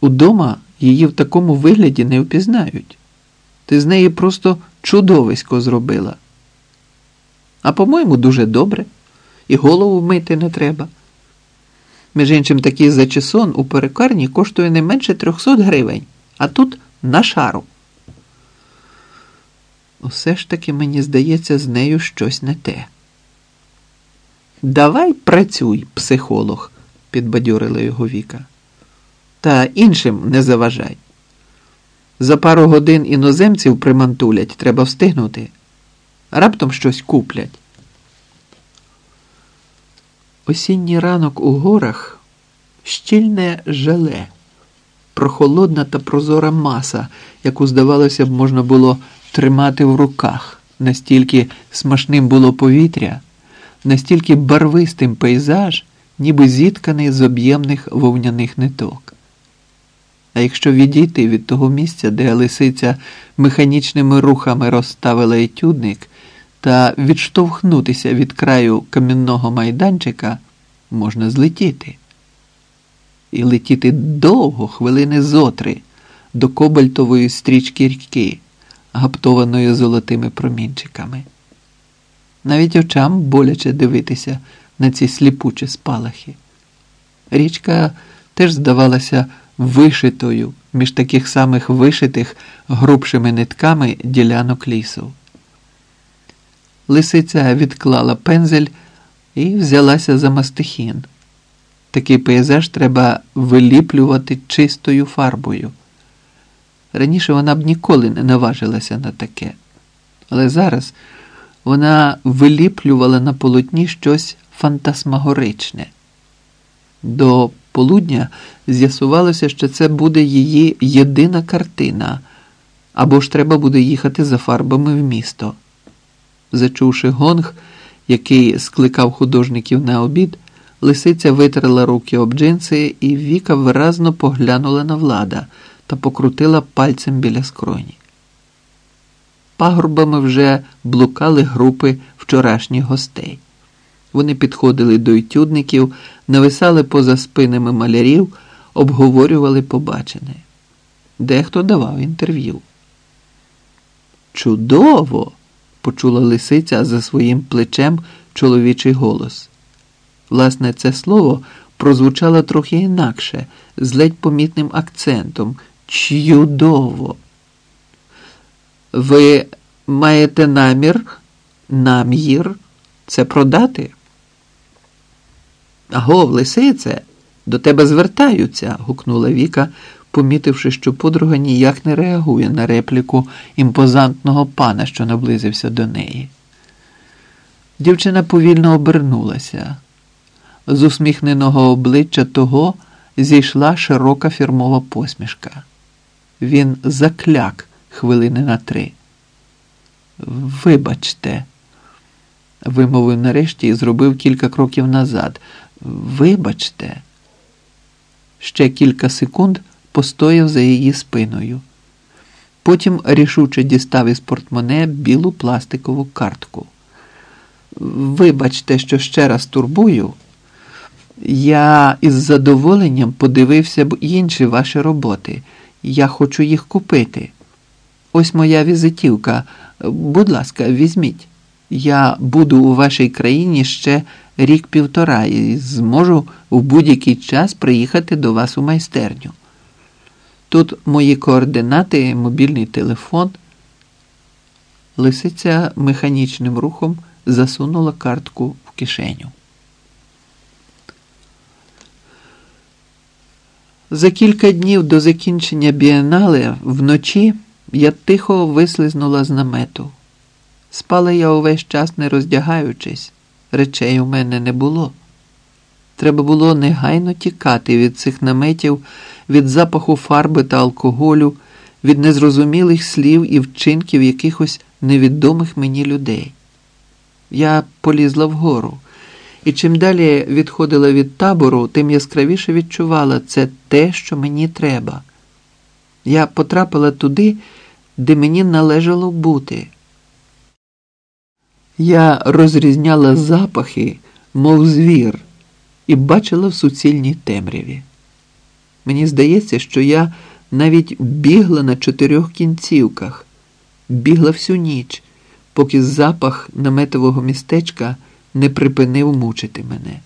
Удома її в такому вигляді не впізнають. Ти з неї просто чудовисько зробила. А по-моєму, дуже добре, і голову мити не треба. Між іншим, такий зачесон у перекарні коштує не менше 300 гривень, а тут на шару. Усе ж таки, мені здається, з нею щось не те. Давай працюй, психолог, підбадьорила його Віка. Та іншим не заважай. За пару годин іноземців примантулять, треба встигнути. Раптом щось куплять. Осінній ранок у горах щільне желе, прохолодна та прозора маса, яку, здавалося б, можна було тримати в руках, настільки смачним було повітря, настільки барвистим пейзаж, ніби зітканий з об'ємних вовняних ниток. А якщо відійти від того місця, де лисиця механічними рухами розставила етюдник, та відштовхнутися від краю камінного майданчика, можна злетіти. І летіти довго, хвилини зотри, до кобальтової стрічки ріки, гаптованої золотими промінчиками. Навіть очам боляче дивитися на ці сліпучі спалахи. Річка теж здавалася вишитою між таких самих вишитих грубшими нитками ділянок лісу. Лисиця відклала пензель і взялася за мастихін. Такий пейзаж треба виліплювати чистою фарбою. Раніше вона б ніколи не наважилася на таке, але зараз вона виліплювала на полотні щось фантасмагоричне. До полудня з'ясувалося, що це буде її єдина картина, або ж треба буде їхати за фарбами в місто. Зачувши гонг, який скликав художників на обід, лисиця витерла руки об джинси, і Віка виразно поглянула на влада та покрутила пальцем біля скроні. Пагорбами вже блукали групи вчорашніх гостей. Вони підходили до етюдників, нависали поза спинами малярів, обговорювали побачене. Дехто давав інтерв'ю. Чудово! почула лисиця за своїм плечем чоловічий голос. Власне, це слово прозвучало трохи інакше, з ледь помітним акцентом. Чудово. Ви маєте намір, намір це продати? Агов, лисице, до тебе звертаються, гукнула Віка, помітивши, що подруга ніяк не реагує на репліку імпозантного пана, що наблизився до неї. Дівчина повільно обернулася. З усміхненого обличчя того зійшла широка фірмова посмішка. Він закляк хвилини на три. Вибачте, вимовив нарешті і зробив кілька кроків назад. Вибачте. Ще кілька секунд постояв за її спиною. Потім рішуче дістав із портмоне білу пластикову картку. Вибачте, що ще раз турбую. Я із задоволенням подивився б інші ваші роботи. Я хочу їх купити. Ось моя візитівка. Будь ласка, візьміть. Я буду у вашій країні ще рік-півтора і зможу в будь-який час приїхати до вас у майстерню. Тут мої координати, мобільний телефон. Лисиця механічним рухом засунула картку в кишеню. За кілька днів до закінчення бієнале вночі я тихо вислизнула з намету. Спала я увесь час не роздягаючись, речей у мене не було. Треба було негайно тікати від цих наметів, від запаху фарби та алкоголю, від незрозумілих слів і вчинків якихось невідомих мені людей. Я полізла вгору, і чим далі відходила від табору, тим яскравіше відчувала це те, що мені треба. Я потрапила туди, де мені належало бути. Я розрізняла запахи, мов звір, і бачила в суцільній темряві. Мені здається, що я навіть бігла на чотирьох кінцівках, бігла всю ніч, поки запах наметового містечка не припинив мучити мене.